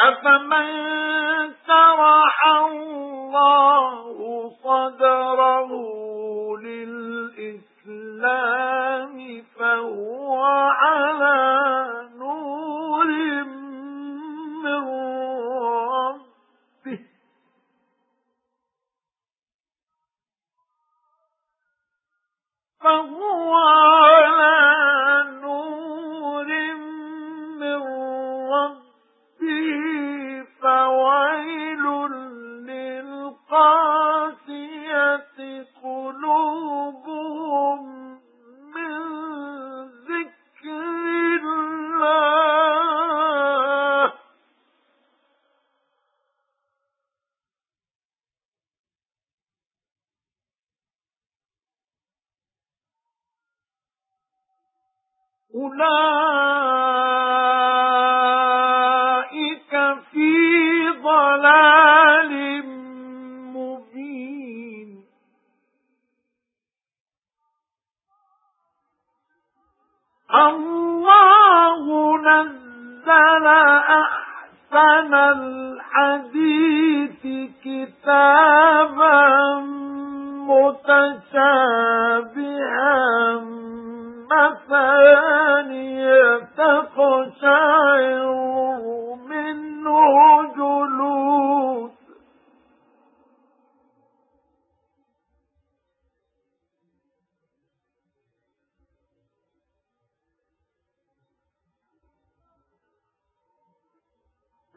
أَفَمَن شَرَحَ اللَّهُ صَدْرَهُ لِلْإِسْلَامِ فَهُوَ عَلَى نُورٍ مِّن رَّبِّهِ. فَهُوَ أُولَئِكَ فِي ضَلَالٍ مُبِينٍ. اللَّهُ نَزَّلَ أَحْسَنَ الْحَدِيثِ كِتَابًا مُتَشَابِهًا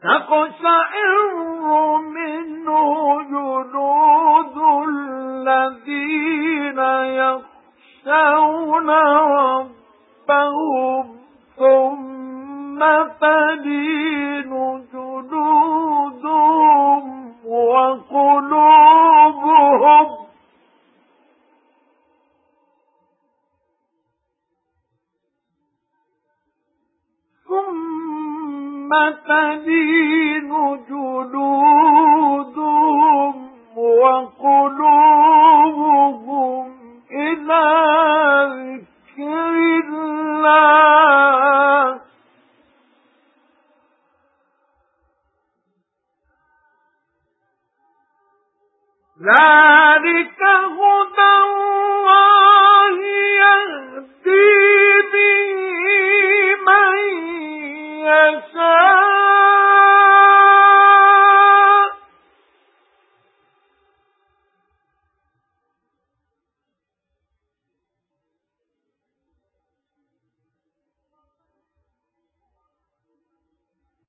تقشعر منه جلود الذين يخشون ربهم ثم تلين تلين جلودهم وقلوبهم إلى ذكر الله. ذلك هدى الله يهدي به من يشاء